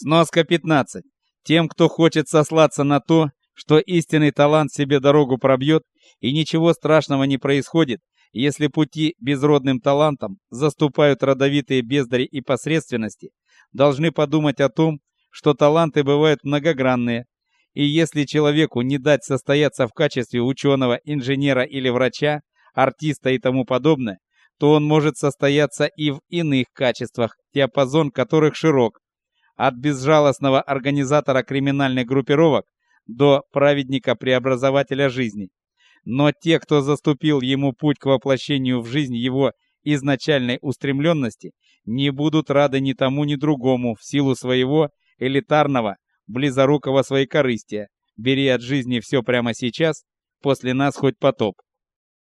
Сноска 15. Тем, кто хочет сослаться на то, что истинный талант себе дорогу пробьет, и ничего страшного не происходит, если пути безродным талантам заступают родовитые бездари и посредственности, должны подумать о том, что таланты бывают многогранные, и если человеку не дать состояться в качестве ученого, инженера или врача, артиста и тому подобное, то он может состояться и в иных качествах, диапазон которых широк, от безжалостного организатора криминальных группировок до праведника-преобразователя жизни. Но те, кто заступил ему путь к воплощению в жизнь его изначальной устремленности, не будут рады ни тому, ни другому в силу своего элитарного, близорукого своей корыстия. Бери от жизни все прямо сейчас, после нас хоть потоп.